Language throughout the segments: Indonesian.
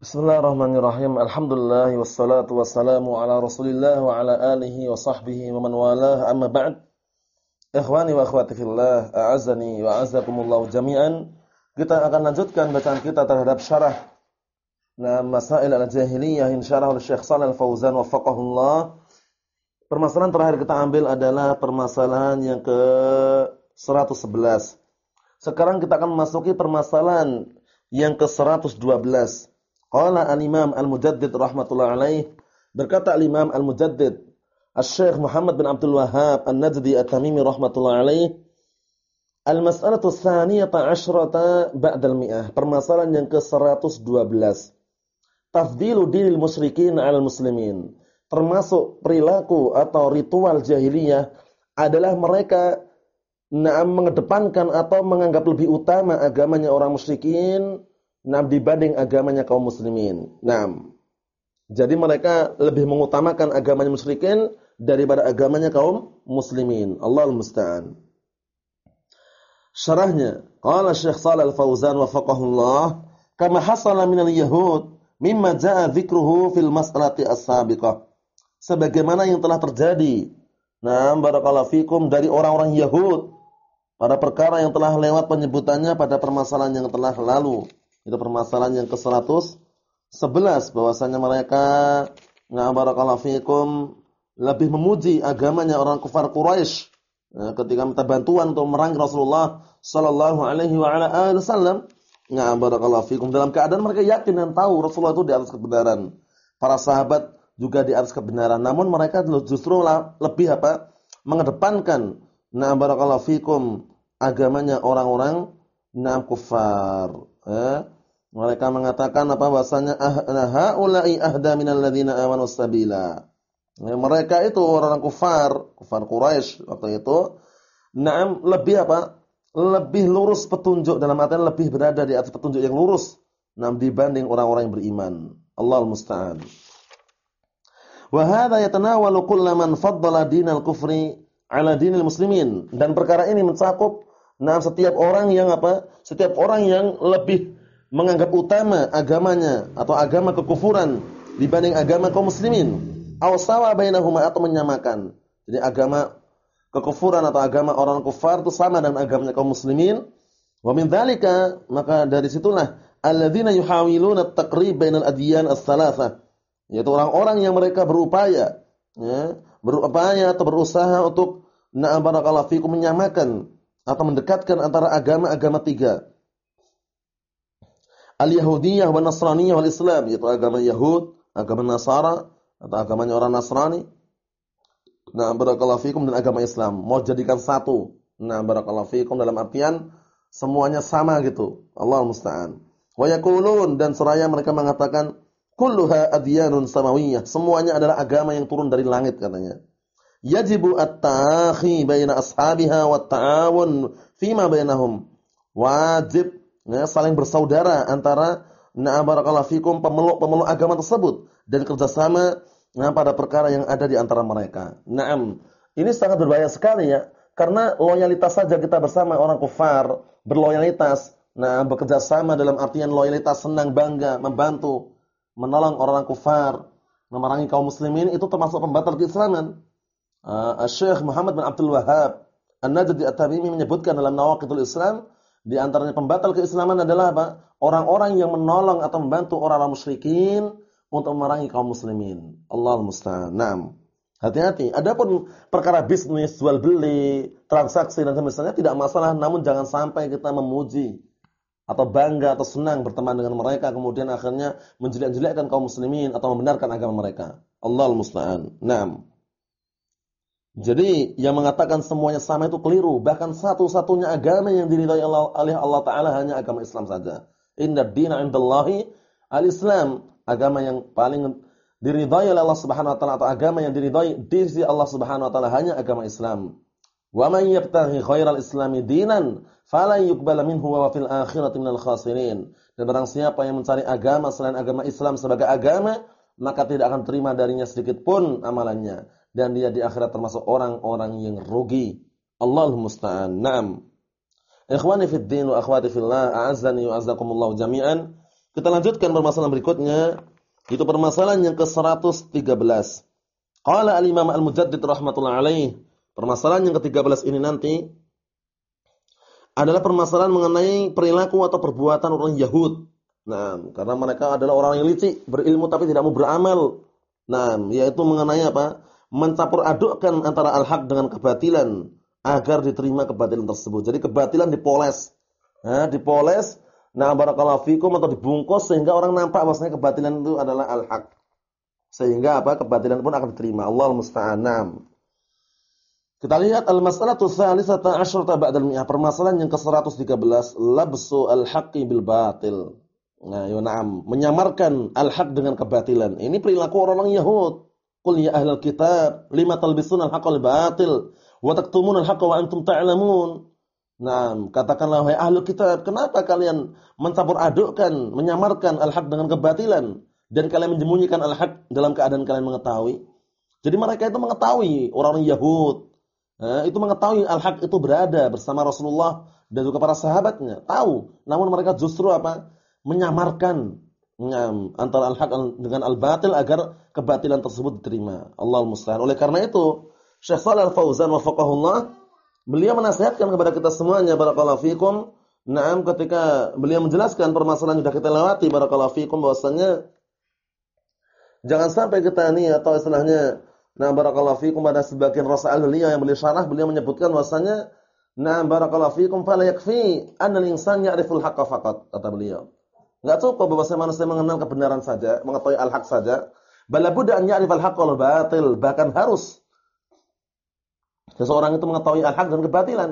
Bismillahirrahmanirrahim. Alhamdulillah wassalatu wassalamu ala Rasulillah wa ala alihi wa sahbihi wa man walah. Amma ba'd. Ikhwani wa akhwati fillah, a'azzani wa a'azzakumullah jami'an. Kita akan lanjutkan bacaan kita terhadap syarah Nah, Masail al-Jahiliyah insyaallah oleh Syekh Shalal Fauzan wafaqahullah. Permasalahan terakhir kita ambil adalah permasalahan yang ke 111. Sekarang kita akan memasuki permasalahan yang ke 112. Qala al-Imam Al-Mujaddid rahmatullah alaih. Berkata al-Imam Al-Mujaddid Asy-Syaikh Muhammad bin Abdul Wahhab An-Najdi At-Tamimi rahmatullah alaih Al-mas'alatu tsaniyata 'asyrata ba'dal mi'ah. Permasalahan yang ke-112 Tafdilu dinil musyrikin 'alal muslimin. Termasuk perilaku atau ritual jahiliyah adalah mereka na'am mengedepankan atau menganggap lebih utama agamanya orang musyrikin Nah, dibanding agamanya kaum muslimin. Nah, jadi mereka lebih mengutamakan agamanya musyrikin daripada agamanya kaum muslimin. Allahul musta'an. Syarahnya, qala Syekh Shalal Fauzan wafaqahullah, kama hasala minal yahud mimma jaa dzikruhu fil mas'alati as-sabiqah. Sebagaimana yang telah terjadi. Nah, barakallahu fikum dari orang-orang Yahud pada perkara yang telah lewat penyebutannya pada permasalahan yang telah lalu. Itu permasalahan yang ke-111 bahwasanya mereka ngabarakallahu fikum lebih memuji agamanya orang kafir Quraisy ya, ketika minta bantuan untuk merangi Rasulullah sallallahu alaihi wa ala alihi wasallam. Ngabarakallahu fikum dalam keadaan mereka yakin dan tahu Rasulullah itu di atas kebenaran. Para sahabat juga di atas kebenaran. Namun mereka justru lebih apa? mengedepankan na barakallahu fikum agamanya orang-orang na kufar. Eh? Mereka mengatakan apa bahasanya ah, haula'i ahda minal sabila. Ya, mereka itu orang kufar, kufar Quraisy waktu itu. Naam lebih apa? Lebih lurus petunjuk dalam artian lebih berada di atas petunjuk yang lurus naam dibanding orang-orang yang beriman. Allahul musta'an. Wa hadha yatanawalu kullaman faddala dinal kufri ala dinil muslimin dan perkara ini mencakup Nah, setiap orang yang apa? Setiap orang yang lebih menganggap utama agamanya atau agama kekufuran dibanding agama kaum muslimin, aw sawa bainahuma atau menyamakan. Jadi agama kekufuran atau agama orang kufar itu sama dengan agamanya kaum muslimin. Wa min dzalika, maka dari situlah alladzina yuhawiluna at-taqrib bainal adyan ats-tsalatsa. Yaitu orang-orang yang mereka berupaya ya, berupaya atau berusaha untuk na'am barakallahu fikum menyamakan atau mendekatkan antara agama-agama tiga. Al-Yahudiyah wa Nasraniyah wal Islam, yaitu agama Yahud, agama Nasara atau agamanya orang Nasrani. Nah, barakallahu fikum dan agama Islam. Mau jadikan satu. Nah, barakallahu fikum dalam artian semuanya sama gitu. Allah musta'an. Wa yaqulun dan seraya mereka mengatakan kulluha adyanun samawiyah. Semuanya adalah agama yang turun dari langit katanya yajibu at-ta'akhi baina ashabiha wa ta'awun fima bainahum. Wajib ya, saling bersaudara antara na'am barakallahu fikum pemeluk-pemeluk agama tersebut dan kerjasama nah, pada perkara yang ada di antara mereka. Naam. Ini sangat berbahaya sekali ya. Karena loyalitas saja kita bersama orang kufar, berloyalitas, nah bekerja sama dalam artian loyalitas senang bangga, membantu, menolong orang kufar, memerangi kaum muslimin itu termasuk pembatal keislaman. Uh, Syekh Muhammad bin Abdul Wahhab An-Najdi At-Tamimi menyebutkan dalam Nawaqidul Islam di antaranya pembatal keislaman adalah apa? Orang-orang yang menolong atau membantu orang-orang musyrikin untuk memerangi kaum muslimin. Allah musta'an. Naam. Hati-hati. Adapun perkara bisnis, jual beli, transaksi dan semisalnya tidak masalah, namun jangan sampai kita memuji atau bangga atau senang berteman dengan mereka kemudian akhirnya menjelek-jelekkan kaum muslimin atau membenarkan agama mereka. Allah musta'an. Naam. Jadi yang mengatakan semuanya sama itu keliru. Bahkan satu-satunya agama yang diridhai Allah, oleh Allah Taala hanya agama Islam saja. Inna dina indallahi al-Islam. Agama yang paling diridhai oleh Allah Subhanahu Wa Taala atau agama yang diridhai di sisi Allah Subhanahu Wa Taala hanya agama Islam. Wa man yabtaghi khairal islami dinan falan yuqbala minhu wa fil akhirati minal khasirin. Dan barang siapa yang mencari agama selain agama Islam sebagai agama, maka tidak akan terima darinya sedikit pun amalannya dan dia di akhirat termasuk orang-orang yang rugi. Allahul musta'an. Naam. Ikhwani fid din wa akhwati fillah, a'azzani wa azzakumullah jami'an. Kita lanjutkan permasalahan berikutnya, itu permasalahan yang ke-113. Qala al-Imam Al-Mujaddid rahmatullah alaih, permasalahan yang ke-13 ini nanti adalah permasalahan mengenai perilaku atau perbuatan orang Yahud. Nah, karena mereka adalah orang yang licik, berilmu tapi tidak mau beramal. Nah, yaitu mengenai apa? Mencampur adukkan antara al-haq dengan kebatilan agar diterima kebatilan tersebut. Jadi kebatilan dipoles. Nah, dipoles, nah barakallahu fikum atau dibungkus sehingga orang nampak bahwasanya kebatilan itu adalah al-haq. Sehingga apa? Kebatilan pun akan diterima. Allah musta'an. Kita lihat al-mas'alatu tsalisata asyrata ba'dal mi'ah. Permasalahan yang ke-113, labsu al-haqqi bil batil. Nah, ya na'am, menyamarkan al-haq dengan kebatilan. Ini perilaku orang-orang Yahud. Qul ya ahlal kitab, lima talbisun al-haqqa bil batil wa taktumun al-haqqa wa antum ta'lamun. Nah, katakanlah wahai ahlul kitab, kenapa kalian mencampur adukkan, menyamarkan al-haq dengan kebatilan dan kalian menyembunyikan al-haq dalam keadaan kalian mengetahui? Jadi mereka itu mengetahui orang-orang Yahud, Eh, itu mengetahui al-haq itu berada bersama Rasulullah dan juga para sahabatnya. Tahu, namun mereka justru apa? Menyamarkan ngam, antara al-haq dengan al-batil agar kebatilan tersebut diterima. Allah musta'an. Oleh karena itu, Syekh Shalal Al-Fauzan wafaqahullah, beliau menasihatkan kepada kita semuanya barakallahu fikum, na'am ketika beliau menjelaskan permasalahan yang sudah kita lewati barakallahu fikum bahwasanya jangan sampai kita ini atau istilahnya Nah, barakallahu fikum pada sebagian rasail beliau yang beliau syarah, beliau menyebutkan bahwasanya Nah, barakallahu fikum fala yakfi an al-insan ya'riful haqqa faqat, kata beliau. Enggak cukup bahwasanya manusia mengenal kebenaran saja, mengetahui al-haq saja. Bala budda an ya'rifal haqqa wal batil, bahkan harus seseorang itu mengetahui al-haq dan kebatilan.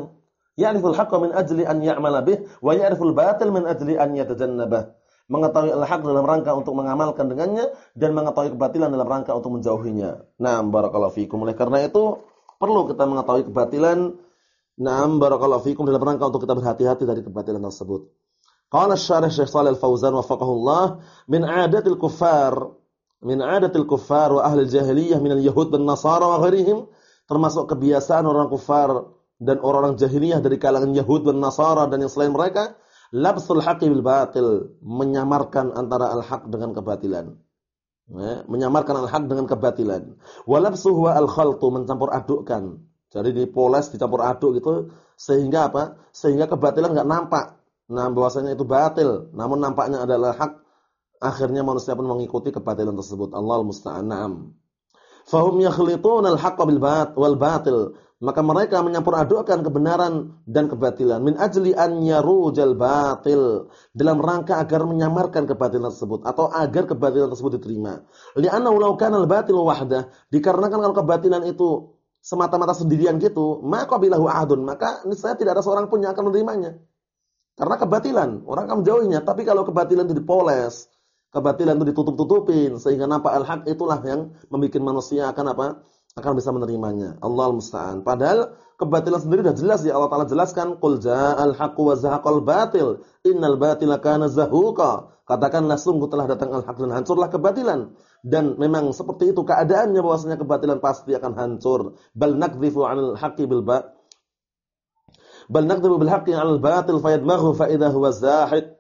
Ya'riful haqqa min ajli an ya'mala bih wa ya'riful batil min ajli an yatajannabah mengetahui al-haq dalam rangka untuk mengamalkan dengannya dan mengetahui kebatilan dalam rangka untuk menjauhinya. Nah, barakallahu fikum. Oleh karena itu perlu kita mengetahui kebatilan. Nah, barakallahu fikum dalam rangka untuk kita berhati-hati dari kebatilan tersebut. Qala asy-syarih Syekh Shalal Al-Fauzan wafaqahullah min 'adatil kuffar min 'adatil kuffar wa ahli jahiliyah min al-yahud dan nasara wa ghairihim termasuk kebiasaan orang kufar dan orang-orang jahiliyah dari kalangan Yahud dan Nasara dan yang selain mereka labsul haqqi bil batil, menyamarkan antara al-haq dengan kebatilan. Ya, menyamarkan al-haq dengan kebatilan. Walabsuhu wa al-khaltu mencampur adukkan. Jadi dipoles, dicampur aduk gitu sehingga apa? Sehingga kebatilan enggak nampak. Nah, bahwasanya itu batil, namun nampaknya adalah hak. Akhirnya manusia pun mengikuti kebatilan tersebut. Allah musta'an. Fahum yakhlituna al-haqqa bil wal batil. Maka mereka menyampur adukkan kebenaran dan kebatilan. Min ajli an yarujal batil. Dalam rangka agar menyamarkan kebatilan tersebut. Atau agar kebatilan tersebut diterima. Li'annahu law kana al-batil wahdah. Dikarenakan kalau kebatilan itu semata-mata sendirian gitu maka bilahu ahadun. Maka niscaya tidak ada seorang pun yang akan menerimanya karena kebatilan orang akan menjauhinya tapi kalau kebatilan itu dipoles kebatilan itu ditutup-tutupin sehingga nampak al-haq itulah yang membuat manusia akan apa akan bisa menerimanya. Allah musta'an. Padahal kebatilan sendiri sudah jelas ya Allah Taala jelaskan qul ja'al haqqu wa zahaqal batil innal batila kana zahuqa. Katakanlah sungguh telah datang al-haq dan hancurlah kebatilan. Dan memang seperti itu keadaannya bahwasanya kebatilan pasti akan hancur. Bal nakdzifu 'anil haqqi bil ba Bal nakdzifu bil haqqi 'alal batil fayadmaghu fa idza huwa zahid.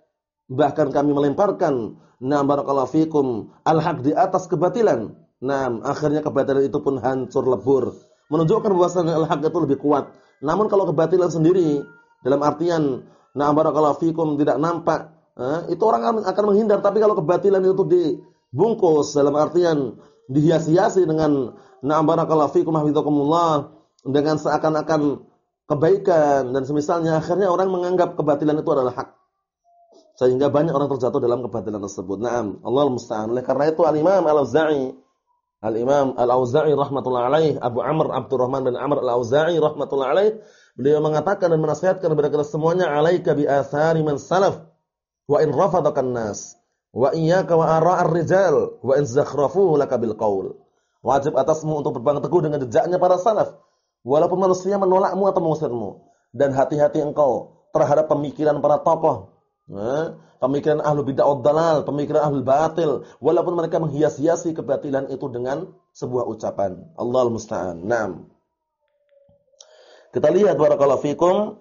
Bahkan kami melemparkan na barakallahu fikum al-haq di atas kebatilan Nah, akhirnya kebatilan itu pun hancur lebur. Menunjukkan bahwasanya al-haq itu lebih kuat. Namun kalau kebatilan sendiri dalam artian nah barakallahu fikum tidak nampak, eh, itu orang akan menghindar. Tapi kalau kebatilan itu dibungkus dalam artian dihias-hiasi dengan nah barakallahu fikum hafizakumullah dengan seakan-akan kebaikan dan semisalnya akhirnya orang menganggap kebatilan itu adalah hak. Sehingga banyak orang terjatuh dalam kebatilan tersebut. Naam, Allah musta'an. Oleh karena itu Al-Imam Al-Auza'i Al-Imam Al-Auza'i rahmatullah alaih, Abu Amr Abdurrahman bin Amr Al-Auza'i rahmatullah alaih, beliau mengatakan dan menasihatkan kepada kita semuanya, "Alaika bi athari man salaf wa in rafadaka nas wa iyyaka wa ara'ar rijal wa in zakhrafuhu laka bil qaul." Wajib atasmu untuk berpegang teguh dengan jejaknya para salaf, walaupun manusia menolakmu atau mengusirmu, dan hati-hati engkau terhadap pemikiran para tokoh. Nah, pemikiran ahlu bid'ah dalal, pemikiran ahlu batil, walaupun mereka menghias-hiasi kebatilan itu dengan sebuah ucapan. Allah musta'an. Naam. Kita lihat barakallahu fikum.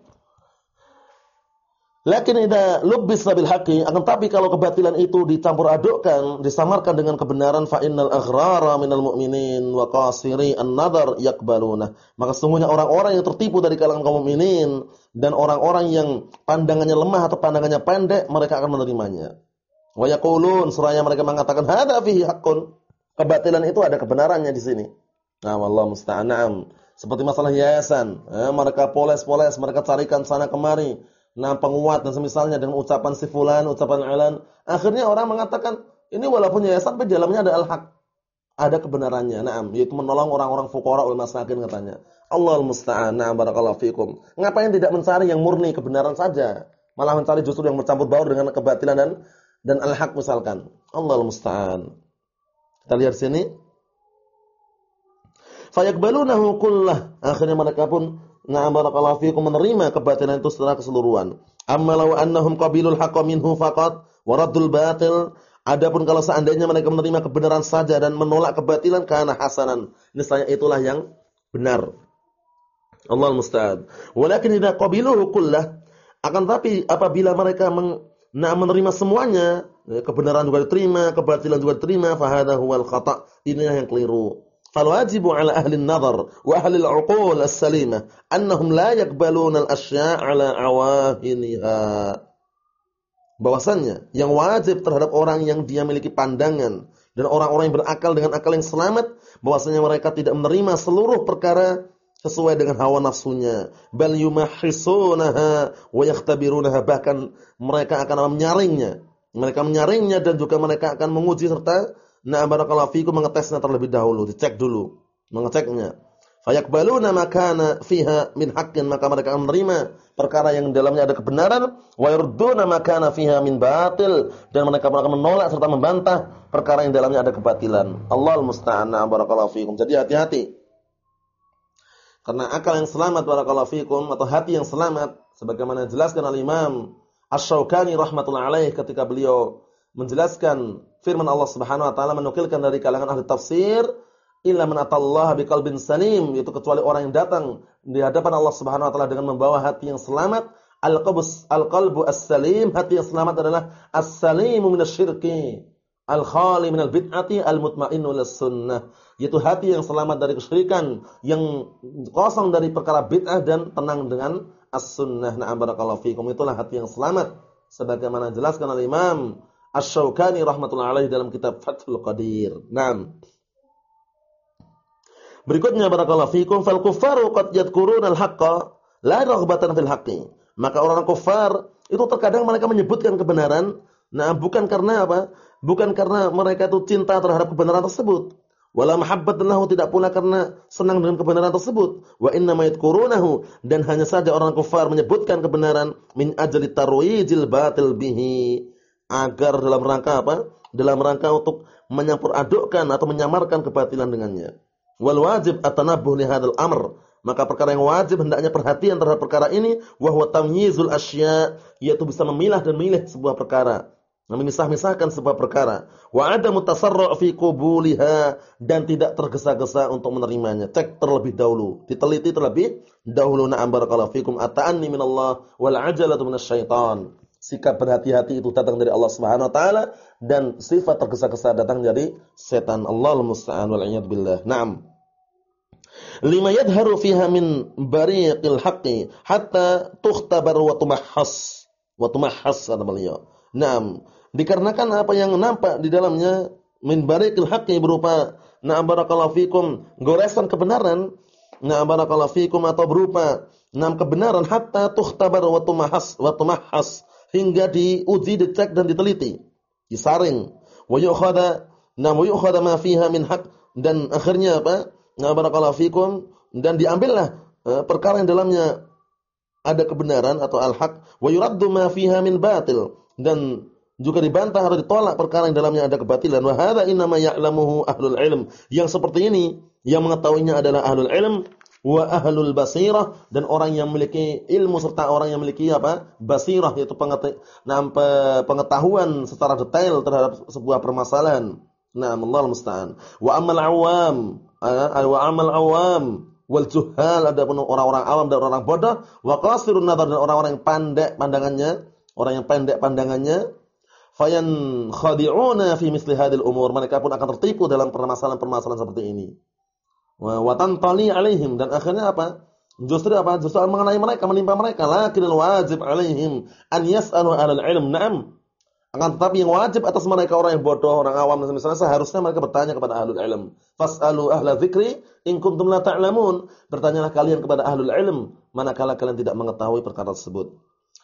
Lakin idza lubbisa bil haqqi, akan tapi kalau kebatilan itu dicampur adukkan, disamarkan dengan kebenaran fa innal aghrara minal mu'minin wa qasiri an-nadar yaqbaluna. Maka sesungguhnya orang-orang yang tertipu dari kalangan kaum mukminin dan orang-orang yang pandangannya lemah atau pandangannya pendek, mereka akan menerimanya. Wa yaqulun, suraya mereka mengatakan hadza fihi haqqun. Kebatilan itu ada kebenarannya di sini. Nah, wallahu musta'an. Seperti masalah yayasan, eh, mereka poles-poles, mereka carikan sana kemari nah penguat dan semisalnya dengan ucapan si fulan, ucapan alan. Akhirnya orang mengatakan ini walaupun yayasan tapi dalamnya ada al-haq. Ada kebenarannya. Naam, yaitu menolong orang-orang fuqara wal masakin katanya. Allahul musta'an. Na'am barakallahu fikum. Ngapain tidak mencari yang murni kebenaran saja? Malah mencari justru yang bercampur baur dengan kebatilan dan dan al-haq misalkan. Allahul musta'an. Kita lihat sini. Fayaqbalunahu kullah. Akhirnya mereka pun Na'am barakallahu fiikum menerima kebatilan itu secara keseluruhan. Amma law annahum qabilul haqqo minhu faqat wa raddul batil. Adapun kalau seandainya mereka menerima kebenaran saja dan menolak kebatilan karena hasanan. Niscaya itulah yang benar. Allah musta'an. Walakin idza qabiluhu kullah akan tapi apabila mereka meng, nah, menerima semuanya, ya, kebenaran juga diterima, kebatilan juga diterima, fahada huwal khata'. Inilah yang keliru. فالواجب على أهل النظر وأهل العقول السليمة أنهم لا يقبلون الأشياء على عواهنها bahwasannya yang wajib terhadap orang yang dia miliki pandangan dan orang-orang yang berakal dengan akal yang selamat bahwasanya mereka tidak menerima seluruh perkara sesuai dengan hawa nafsunya bal yumahhisunaha wa yakhtabirunaha bahkan mereka akan menyaringnya mereka menyaringnya dan juga mereka akan menguji serta Nah, barakallahu fikum mengetesnya terlebih dahulu, dicek dulu, mengeceknya. Fayaqbaluna ma kana fiha min haqqin, maka mereka akan menerima perkara yang dalamnya ada kebenaran, wa yurduna ma kana fiha min batil, dan mereka akan menolak serta membantah perkara yang dalamnya ada kebatilan. Allahul musta'an. Barakallahu fikum. Jadi hati-hati. Karena akal yang selamat barakallahu fikum atau hati yang selamat sebagaimana dijelaskan oleh Imam Asy-Syaukani rahimatullah alaih ketika beliau menjelaskan firman Allah Subhanahu wa taala menukilkan dari kalangan ahli tafsir illa man atallaha biqalbin salim yaitu kecuali orang yang datang di hadapan Allah Subhanahu wa taala dengan membawa hati yang selamat al-qabs al-qalbu as-salim hati yang selamat adalah as-salimu minasyirki al-khali minal bid'ati al-mutmainnu lis-sunnah yaitu hati yang selamat dari kesyirikan yang kosong dari perkara bid'ah dan tenang dengan as-sunnah. Na'am barakallahu fikum. Itulah hati yang selamat. Sebagaimana jelaskan oleh Imam Asy-Syaukani rahimatullah alaihi dalam kitab Fathul Qadir. Naam. Berikutnya barakallahu fikum fal kuffaru qad yadhkuruna al-haqqa la raghbatan fil haqqi. Maka orang kafir itu terkadang mereka menyebutkan kebenaran, nah bukan karena apa? Bukan karena mereka itu cinta terhadap kebenaran tersebut. Wala mahabbatan lahu tidak pula karena senang dengan kebenaran tersebut. Wa inna ma yadhkurunahu dan hanya saja orang kafir menyebutkan kebenaran min ajli tarwijil batil bihi agar dalam rangka apa? Dalam rangka untuk menyampur adukkan atau menyamarkan kebatilan dengannya. Wal wajib atanabuh li amr. Maka perkara yang wajib hendaknya perhatian terhadap perkara ini wa huwa tamyizul asya, yaitu bisa memilah dan memilih sebuah perkara. Memisah-misahkan sebuah perkara. Wa adamu tasarru' fi qubuliha dan tidak tergesa-gesa untuk menerimanya. Cek terlebih dahulu, diteliti terlebih dahulu. Na'am barakallahu fikum ata'anni minallah wal 'ajalatu minasyaitan sikap berhati-hati itu datang dari Allah Subhanahu wa taala dan sifat tergesa-gesa datang dari setan. Allah musta'an wal billah. Naam. Lima yadharu fiha min bariqil haqqi hatta tukhtabar wa tumahhas. Wa tumahhas kata beliau. Naam. Dikarenakan apa yang nampak di dalamnya min bariqil haqqi berupa na'am barakallahu fikum goresan kebenaran. Na'am barakallahu fikum atau berupa Nam kebenaran hatta tukhtabar wa tumahhas wa tumahhas hingga diuji, dicek dan diteliti, disaring. Wa yu'khadha nam yu'khadha ma fiha min haq. Dan akhirnya apa? Na barakallahu fikum. Dan diambillah uh, perkara yang dalamnya ada kebenaran atau al-haq. Wa yuraddu ma fiha min batil. Dan juga dibantah atau ditolak perkara yang dalamnya ada kebatilan. Wa hadza inma ya'lamuhu ahlul ilm. Yang seperti ini yang mengetahuinya adalah ahlul ilm wa ahlul basirah dan orang yang memiliki ilmu serta orang yang memiliki apa? basirah yaitu pengetahuan secara detail terhadap sebuah permasalahan. Nah, Allah musta'an. Wa amal awam, wa amal awam wal juhal adapun orang-orang awam dan orang-orang bodoh wa qasirun nadar dan orang-orang yang pandai pandangannya orang yang pendek pandangannya, fayan khadi'una fi misli hadil umur, mereka pun akan tertipu dalam permasalahan-permasalahan seperti ini. Wa tantali alaihim dan akhirnya apa? Justru apa? Justru mengenai mereka, menimpa mereka. Lakinil wajib alaihim an yas'alu 'alal ilm. Naam. Akan tetapi yang wajib atas mereka orang yang bodoh, orang awam dan misalnya seharusnya mereka bertanya kepada ahlul ilm. Fas'alu ahla dzikri in kuntum la ta'lamun. Bertanyalah kalian kepada ahlul ilm manakala kalian tidak mengetahui perkara tersebut.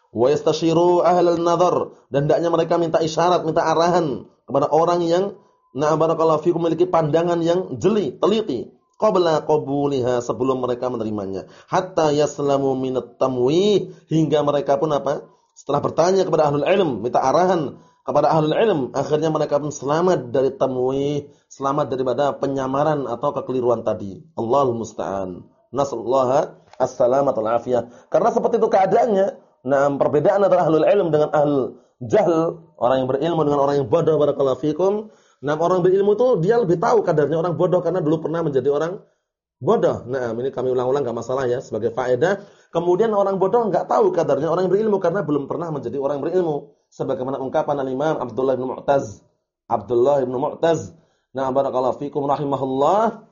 Wa yastashiru ahlal nadhar dan hendaknya mereka minta isyarat, minta arahan kepada orang yang na barakallahu fikum memiliki pandangan yang jeli, teliti qabla qabuliha sebelum mereka menerimanya hatta yaslamu minat tamwih hingga mereka pun apa setelah bertanya kepada ahlul ilm, minta arahan kepada ahlul ilm, akhirnya mereka pun selamat dari tamwih, selamat daripada penyamaran atau kekeliruan tadi. Allahul musta'an. Nasallahu as-salamat wal afiyah. Karena seperti itu keadaannya. Nah, perbedaan antara ahlul ilm dengan ahlul jahl, orang yang berilmu dengan orang yang bodoh barakallahu fikum. Nah, orang berilmu itu dia lebih tahu kadarnya orang bodoh karena dulu pernah menjadi orang bodoh. Nah, ini kami ulang-ulang enggak masalah ya sebagai faedah. Kemudian orang bodoh enggak tahu kadarnya orang berilmu karena belum pernah menjadi orang berilmu. Sebagaimana ungkapan al-Imam Abdullah bin Mu'taz. Abdullah bin Mu'taz. Nah, barakallahu fikum rahimahullah.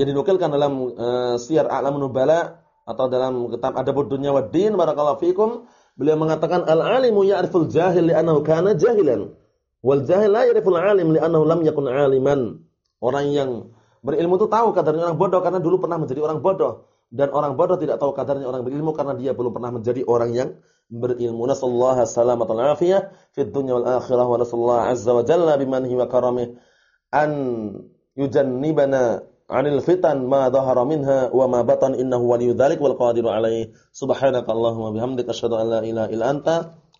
Yang dinukilkan dalam uh, Syiar A'lamun Nubala atau dalam kitab Adabud Dunya wad Din barakallahu fikum, beliau mengatakan al-alimu ya'riful jahil li'annahu kana jahilan. Wal jahil la ya'riful alim li'annahu lam yakun aliman. Orang yang Berilmu itu tahu kadarnya orang bodoh karena dulu pernah menjadi orang bodoh. Dan orang bodoh tidak tahu kadarnya orang berilmu karena dia belum pernah menjadi orang yang berilmu. Nasallahu salamatan afiyah fid dunya wal akhirah wa nasallahu azza wa jalla bimanhi wa karamih an yujannibana 'anil fitan ma dhahara minha wa ma batan innahu waliyyu dzalik wal qadiru 'alaihi. Subhanakallahumma bihamdika asyhadu an la ilaha illa anta